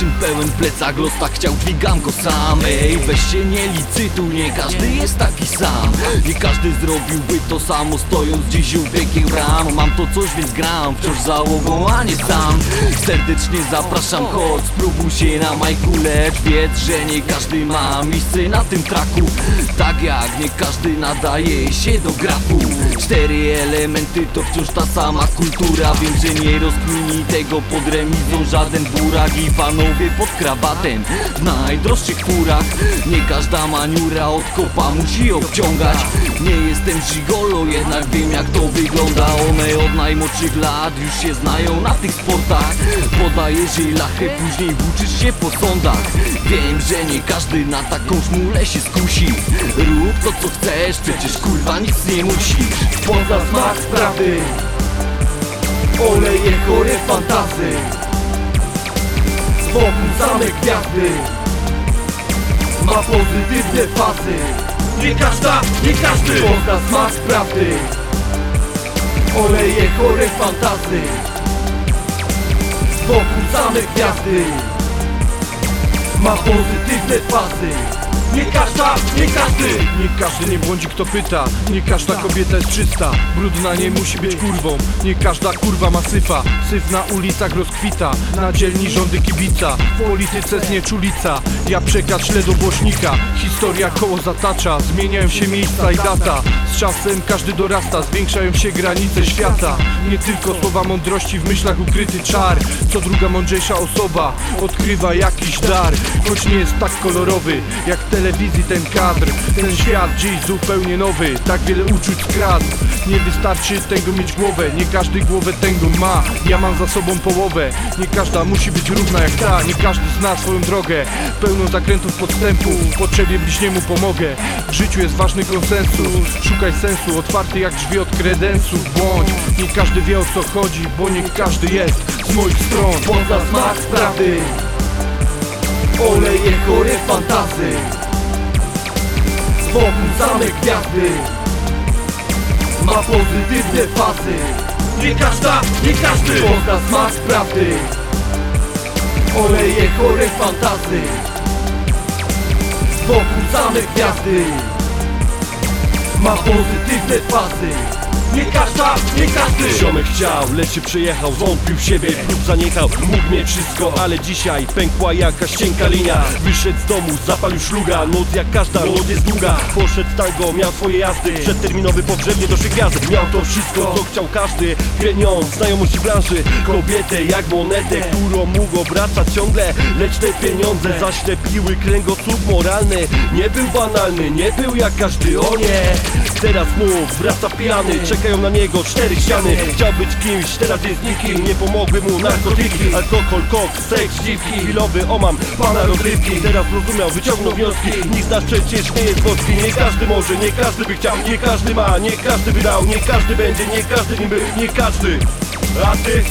Pełen plecak los tak chciał, dźwigam go sam. Ej, weź się nie licytuj, nie każdy jest taki sam. Nie każdy zrobiłby to samo, stojąc dziś u biegiem ram Mam to coś, więc gram, wciąż załogą, a nie sam. Serdecznie zapraszam, chodź, spróbuj się na majku Lecz. Wiedz, że nie każdy ma miejsce na tym traku. Tak jak nie każdy nadaje się do grafu. Cztery elementy to wciąż ta sama kultura. Wiem, że nie rozkmini tego pod remizą żaden burak I panowie pod krawatem w najdroższych furach Nie każda maniura od kopa musi obciągać. Nie jestem gigolo, jednak wiem jak to wygląda. One od najmłodszych lat już się znają na tych sportach. Podajesz jej lachę, później włóczysz się po sądach. Wiem, że nie każdy na taką szmulę się skusi. Rób to co chcesz, przecież kurwa nic nie musisz. Poza smak sprawy Oleje chore fantazy Boku same gwiazdy. Ma pozytywne fazy Nie każda, nie każdy Pozna smak prawdy. Oleje chore fantazy. Boku same gwiazdy. Ma pozytywne fazy Nie każda, nie każdy. Nie każdy nie błądzi kto pyta. Nie każda kobieta jest czysta. Brudna nie musi być kurwą. Nie każda kurwa ma syfa. Syf na ulicach rozkwita. Na dzielni rządy kibica. W polityce znieczulica. Ja przekaz ślę do głośnika. Historia koło zatacza. Zmieniają się miejsca i data. Z czasem każdy dorasta. Zwiększają się granice świata. Nie tylko słowa mądrości W myślach ukryty czar. Co druga mądrzejsza osoba Odkrywa jakiś dar. Choć nie jest tak kolorowy Jak w telewizji ten kadr. Ten świat dziś zupełnie nowy Tak wiele uczuć skradł Nie wystarczy tego mieć głowę Nie każdy głowę tego ma. Ja mam za sobą połowę Nie każda musi być równa jak ta. Nie każdy zna swoją drogę Pełną zakrętów podstępu. Potrzebie bliźniemu pomogę. W życiu jest ważny konsensus. Szukaj sensu Otwarty jak drzwi od kredensów Bądź. Nie każdy wie o co chodzi Bo nie każdy jest z moich stron. Poza smak sprawy Oleje chore fantazy Boku same gwiazdy. Ma pozytywne fazy Nie każda, nie każdy Pozna smak prawdy. Oleje chore fantazy. Z boku same gwiazdy. Ma pozytywne fazy Nie każda, nie każdy. Ziomek chciał, lecz się przejechał Wątpił w siebie, lub zaniechał. Mógł mieć wszystko, ale dzisiaj Pękła jakaś cienka linia. Wyszedł z domu, zapalił szluga Noc jak każda, noc jest długa. Poszedł tango, miał swoje jazdy. Przedterminowy pogrzeb, nie doszły gwiazdy Miał to wszystko, co chciał każdy. Pieniądz, znajomość branży Kobietę jak monetę, którą mógł obracać ciągle. Lecz te pieniądze zaślepiły kręgosłup moralny. Nie był banalny, nie był jak każdy, o nie. Teraz znów wraca pijany Czekają na niego cztery ściany. Chciał być kimś, teraz jest nikim. Nie pomogły mu narkotyki Alkohol, koks, seks, dziwki. Chwilowy omam, pana rozrywki. Teraz zrozumiał, wyciągnął wnioski. Nikt nas przecież nie jest boski. Nie każdy może, nie każdy by chciał. Nie każdy ma, nie każdy by dał. Nie każdy będzie, nie każdy nim Nie każdy. A ty?